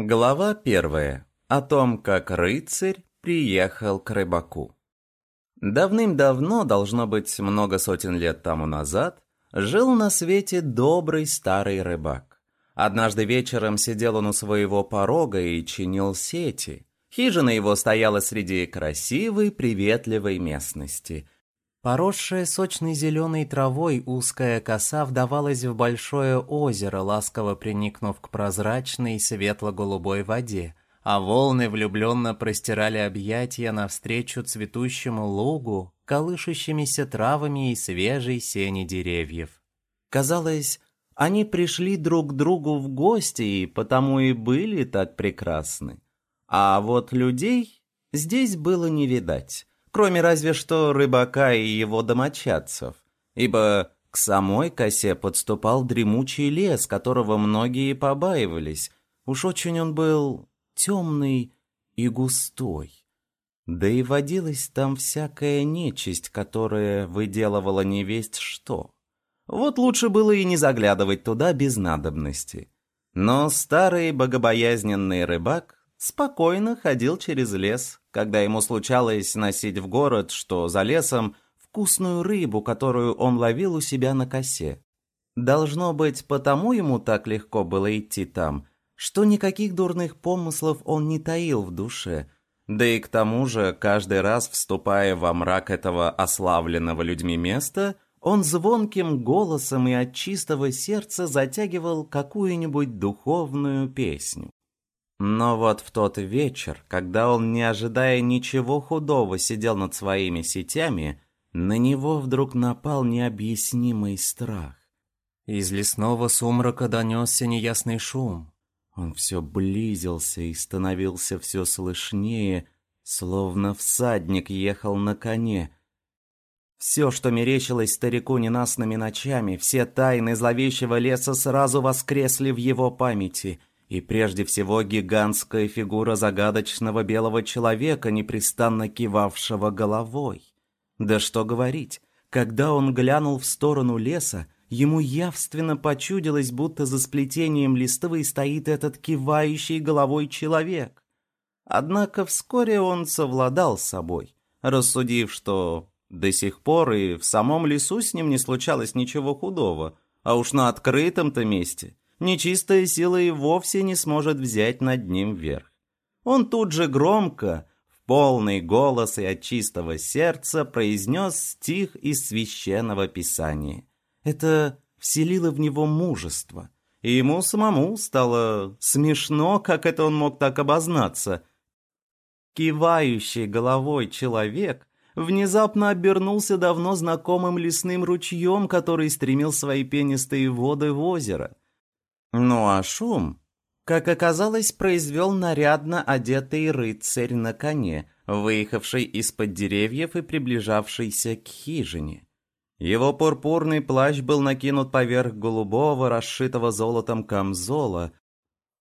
Глава первая. О том, как рыцарь приехал к рыбаку. Давным-давно, должно быть много сотен лет тому назад, жил на свете добрый старый рыбак. Однажды вечером сидел он у своего порога и чинил сети. Хижина его стояла среди красивой, приветливой местности – Поросшая сочной зеленой травой узкая коса вдавалась в большое озеро, ласково приникнув к прозрачной светло-голубой воде, а волны влюбленно простирали объятия навстречу цветущему лугу, колышущимися травами и свежей сени деревьев. Казалось, они пришли друг к другу в гости и потому и были так прекрасны. А вот людей здесь было не видать кроме разве что рыбака и его домочадцев, ибо к самой косе подступал дремучий лес, которого многие побаивались. Уж очень он был темный и густой. Да и водилась там всякая нечисть, которая выделывала невесть что. Вот лучше было и не заглядывать туда без надобности. Но старый богобоязненный рыбак спокойно ходил через лес, когда ему случалось носить в город, что за лесом, вкусную рыбу, которую он ловил у себя на косе. Должно быть, потому ему так легко было идти там, что никаких дурных помыслов он не таил в душе, да и к тому же, каждый раз, вступая во мрак этого ославленного людьми места, он звонким голосом и от чистого сердца затягивал какую-нибудь духовную песню. Но вот в тот вечер, когда он, не ожидая ничего худого, сидел над своими сетями, на него вдруг напал необъяснимый страх. Из лесного сумрака донесся неясный шум. Он все близился и становился все слышнее, словно всадник ехал на коне. Все, что мерещилось старику ненастными ночами, все тайны зловещего леса сразу воскресли в его памяти — и прежде всего гигантская фигура загадочного белого человека, непрестанно кивавшего головой. Да что говорить, когда он глянул в сторону леса, ему явственно почудилось, будто за сплетением листвы стоит этот кивающий головой человек. Однако вскоре он совладал с собой, рассудив, что до сих пор и в самом лесу с ним не случалось ничего худого, а уж на открытом-то месте нечистая сила и вовсе не сможет взять над ним верх. Он тут же громко, в полный голос и от чистого сердца произнес стих из священного писания. Это вселило в него мужество, и ему самому стало смешно, как это он мог так обознаться. Кивающий головой человек внезапно обернулся давно знакомым лесным ручьем, который стремил свои пенистые воды в озеро. Ну а шум, как оказалось, произвел нарядно одетый рыцарь на коне, выехавший из-под деревьев и приближавшийся к хижине. Его пурпурный плащ был накинут поверх голубого, расшитого золотом камзола.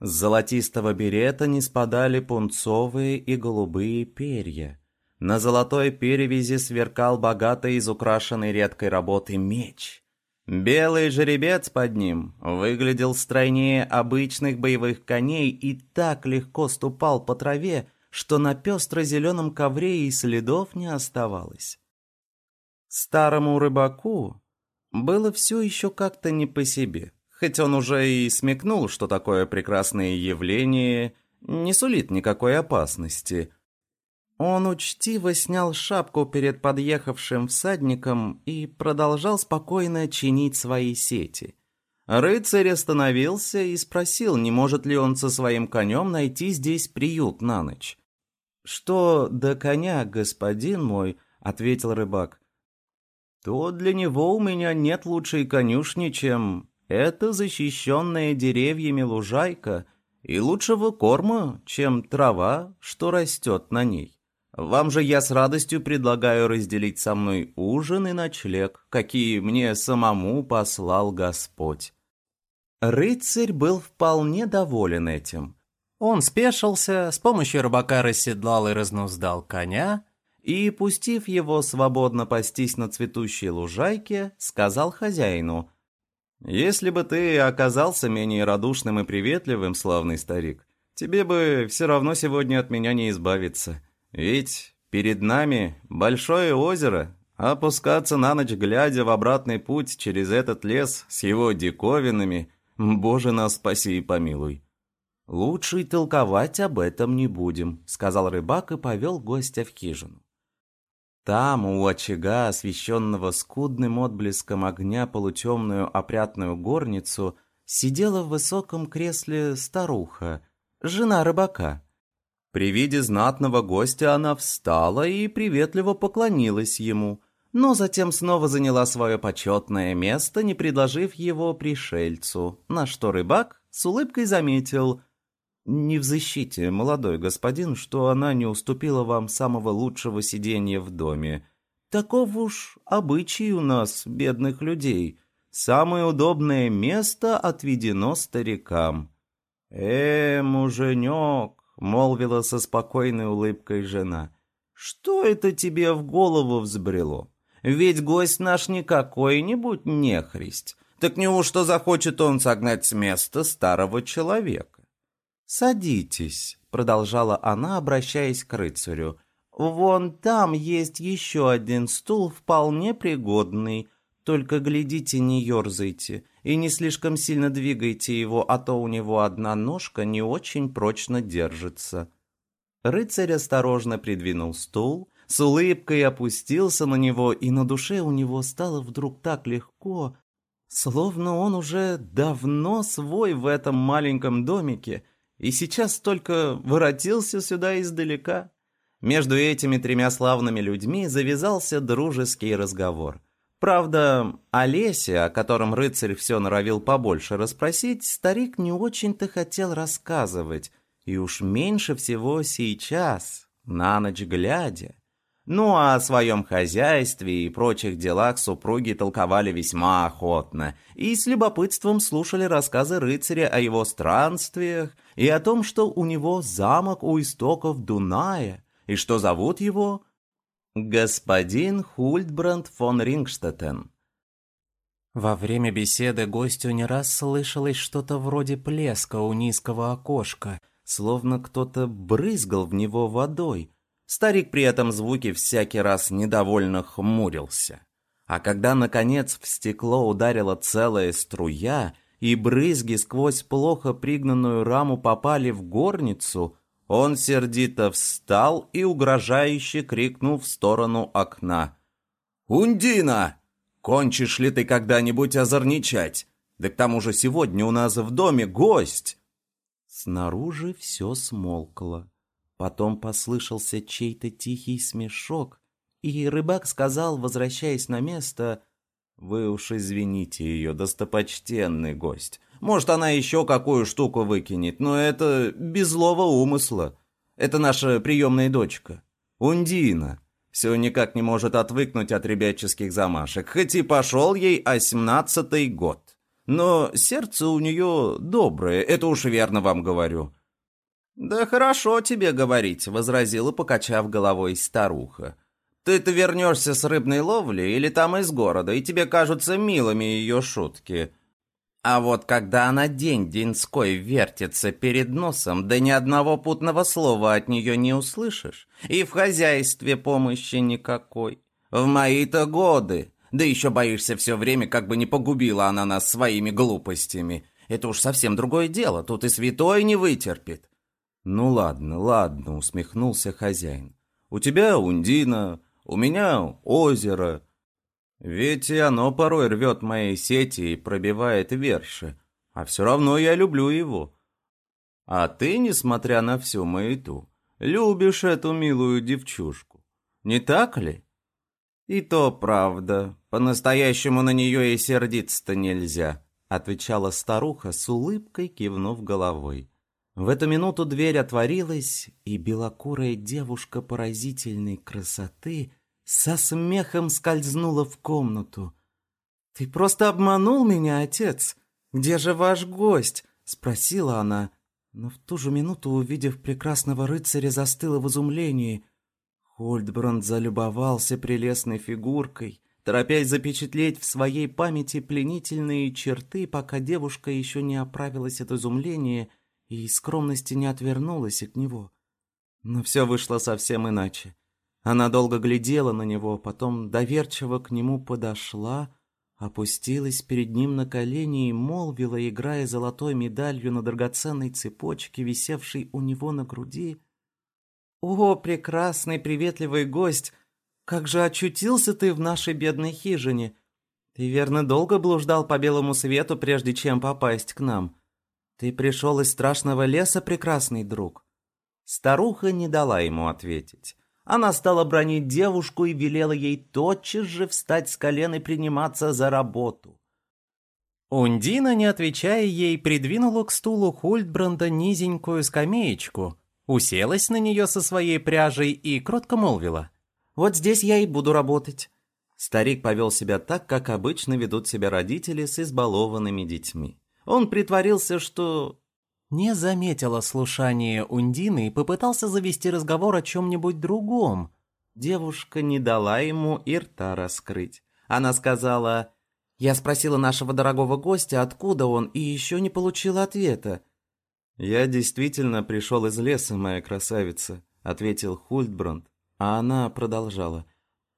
С золотистого берета не спадали пунцовые и голубые перья. На золотой перевязи сверкал богато изукрашенный редкой работы меч — Белый жеребец под ним выглядел стройнее обычных боевых коней и так легко ступал по траве, что на пестро-зеленом ковре и следов не оставалось. Старому рыбаку было все еще как-то не по себе, хоть он уже и смекнул, что такое прекрасное явление не сулит никакой опасности – он учтиво снял шапку перед подъехавшим всадником и продолжал спокойно чинить свои сети. Рыцарь остановился и спросил, не может ли он со своим конем найти здесь приют на ночь. «Что до коня, господин мой?» — ответил рыбак. «То для него у меня нет лучшей конюшни, чем эта защищенная деревьями лужайка, и лучшего корма, чем трава, что растет на ней». Вам же я с радостью предлагаю разделить со мной ужин и ночлег, какие мне самому послал Господь». Рыцарь был вполне доволен этим. Он спешился, с помощью рыбака расседлал и разнуздал коня, и, пустив его свободно пастись на цветущей лужайке, сказал хозяину, «Если бы ты оказался менее радушным и приветливым, славный старик, тебе бы все равно сегодня от меня не избавиться. Ведь перед нами большое озеро, опускаться на ночь, глядя в обратный путь через этот лес с его диковинами, боже нас спаси и помилуй. «Лучше и толковать об этом не будем», — сказал рыбак и повел гостя в хижину. Там, у очага, освещенного скудным отблеском огня полутемную опрятную горницу, сидела в высоком кресле старуха, жена рыбака. При виде знатного гостя она встала и приветливо поклонилась ему, но затем снова заняла свое почетное место, не предложив его пришельцу, на что рыбак с улыбкой заметил — не в защите, молодой господин, что она не уступила вам самого лучшего сиденья в доме. Таков уж обычай у нас, бедных людей. Самое удобное место отведено старикам. «Э, муженек», — молвила со спокойной улыбкой жена, — «что это тебе в голову взбрело? Ведь гость наш не какой-нибудь нехрист. Так неужто захочет он согнать с места старого человека?» «Садитесь», — продолжала она, обращаясь к рыцарю. «Вон там есть еще один стул, вполне пригодный. Только глядите, не ерзайте и не слишком сильно двигайте его, а то у него одна ножка не очень прочно держится». Рыцарь осторожно придвинул стул, с улыбкой опустился на него, и на душе у него стало вдруг так легко, словно он уже давно свой в этом маленьком домике — и сейчас только воротился сюда издалека. Между этими тремя славными людьми завязался дружеский разговор. Правда, Олесе, о котором рыцарь все норовил побольше расспросить, старик не очень-то хотел рассказывать, и уж меньше всего сейчас, на ночь глядя. Ну а о своем хозяйстве и прочих делах супруги толковали весьма охотно и с любопытством слушали рассказы рыцаря о его странствиях и о том, что у него замок у истоков Дуная и что зовут его господин Хультбранд фон Рингштеттен. Во время беседы гостю не раз слышалось что-то вроде плеска у низкого окошка, словно кто-то брызгал в него водой, Старик при этом звуке всякий раз недовольно хмурился. А когда, наконец, в стекло ударила целая струя, и брызги сквозь плохо пригнанную раму попали в горницу, он сердито встал и угрожающе крикнул в сторону окна. «Ундина! Кончишь ли ты когда-нибудь озорничать? Да к тому же сегодня у нас в доме гость!» Снаружи все смолкло. Потом послышался чей-то тихий смешок, и рыбак сказал, возвращаясь на место, «Вы уж извините ее, достопочтенный гость. Может, она еще какую штуку выкинет, но это без злого умысла. Это наша приемная дочка, Ундина. Все никак не может отвыкнуть от ребяческих замашек, хоть и пошел ей осьмнадцатый год. Но сердце у нее доброе, это уж верно вам говорю. «Да хорошо тебе говорить», — возразила, покачав головой старуха. «Ты-то вернешься с рыбной ловли или там из города, и тебе кажутся милыми ее шутки. А вот когда она день-деньской вертится перед носом, да ни одного путного слова от нее не услышишь, и в хозяйстве помощи никакой. В мои-то годы, да еще боишься все время, как бы не погубила она нас своими глупостями. Это уж совсем другое дело, тут и святой не вытерпит». «Ну ладно, ладно», — усмехнулся хозяин. «У тебя Ундина, у меня озеро. Ведь и оно порой рвет мои сети и пробивает верши, а все равно я люблю его. А ты, несмотря на всю маяту, любишь эту милую девчушку, не так ли?» «И то правда, по-настоящему на нее и сердиться-то нельзя», — отвечала старуха с улыбкой, кивнув головой. В эту минуту дверь отворилась, и белокурая девушка поразительной красоты со смехом скользнула в комнату. «Ты просто обманул меня, отец! Где же ваш гость?» — спросила она. Но в ту же минуту, увидев прекрасного рыцаря, застыла в изумлении. Хольдбранд залюбовался прелестной фигуркой, торопясь запечатлеть в своей памяти пленительные черты, пока девушка еще не оправилась от изумления — и из скромности не отвернулась от него. Но все вышло совсем иначе. Она долго глядела на него, потом доверчиво к нему подошла, опустилась перед ним на колени и молвила, играя золотой медалью на драгоценной цепочке, висевшей у него на груди. «О, прекрасный, приветливый гость! Как же очутился ты в нашей бедной хижине! Ты, верно, долго блуждал по белому свету, прежде чем попасть к нам. Ты пришел из страшного леса, прекрасный друг!» Старуха не дала ему ответить. Она стала бронить девушку и велела ей тотчас же встать с колен и приниматься за работу. Ундина, не отвечая ей, придвинула к стулу Хультбранда низенькую скамеечку, уселась на нее со своей пряжей и кротко молвила. «Вот здесь я и буду работать». Старик повел себя так, как обычно ведут себя родители с избалованными детьми. Он притворился, что не заметила слушания Ундины и попытался завести разговор о чем-нибудь другом. Девушка не дала ему и рта раскрыть. Она сказала, «Я спросила нашего дорогого гостя, откуда он, и еще не получила ответа». «Я действительно пришел из леса, моя красавица», — ответил Хультбранд, а она продолжала.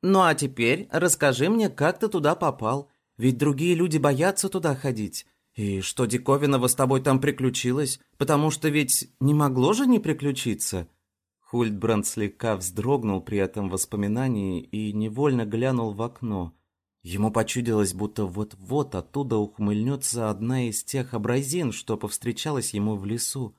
«Ну а теперь расскажи мне, как ты туда попал, ведь другие люди боятся туда ходить». «И что диковинного с тобой там приключилось? Потому что ведь не могло же не приключиться?» Хультбранд слегка вздрогнул при этом воспоминании и невольно глянул в окно. Ему почудилось, будто вот-вот оттуда ухмыльнется одна из тех образин, что повстречалась ему в лесу.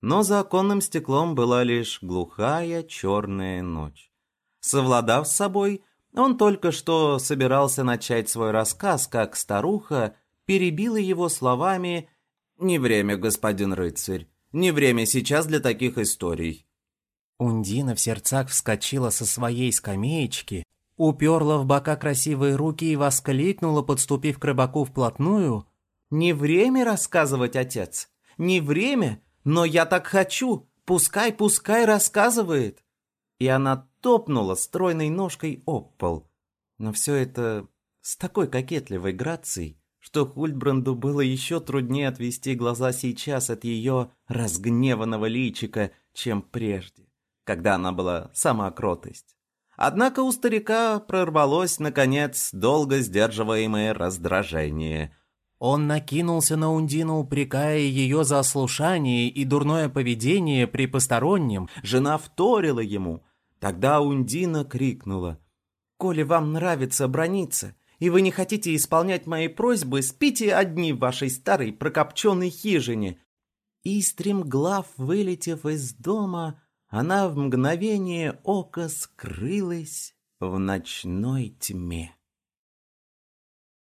Но за оконным стеклом была лишь глухая черная ночь. Совладав с собой, он только что собирался начать свой рассказ, как старуха перебила его словами «Не время, господин рыцарь, не время сейчас для таких историй». Ундина в сердцах вскочила со своей скамеечки, уперла в бока красивые руки и воскликнула, подступив к рыбаку вплотную. «Не время рассказывать, отец, не время, но я так хочу, пускай, пускай рассказывает». И она топнула стройной ножкой об пол. Но все это с такой кокетливой грацией, что Хультбранду было еще труднее отвести глаза сейчас от ее разгневанного личика, чем прежде, когда она была сама кротость. Однако у старика прорвалось, наконец, долго сдерживаемое раздражение. Он накинулся на Ундину, упрекая ее за ослушание и дурное поведение при постороннем. Жена вторила ему. Тогда Ундина крикнула. «Коли вам нравится брониться, и вы не хотите исполнять мои просьбы, спите одни в вашей старой прокопченной хижине». И стремглав, вылетев из дома, она в мгновение ока скрылась в ночной тьме.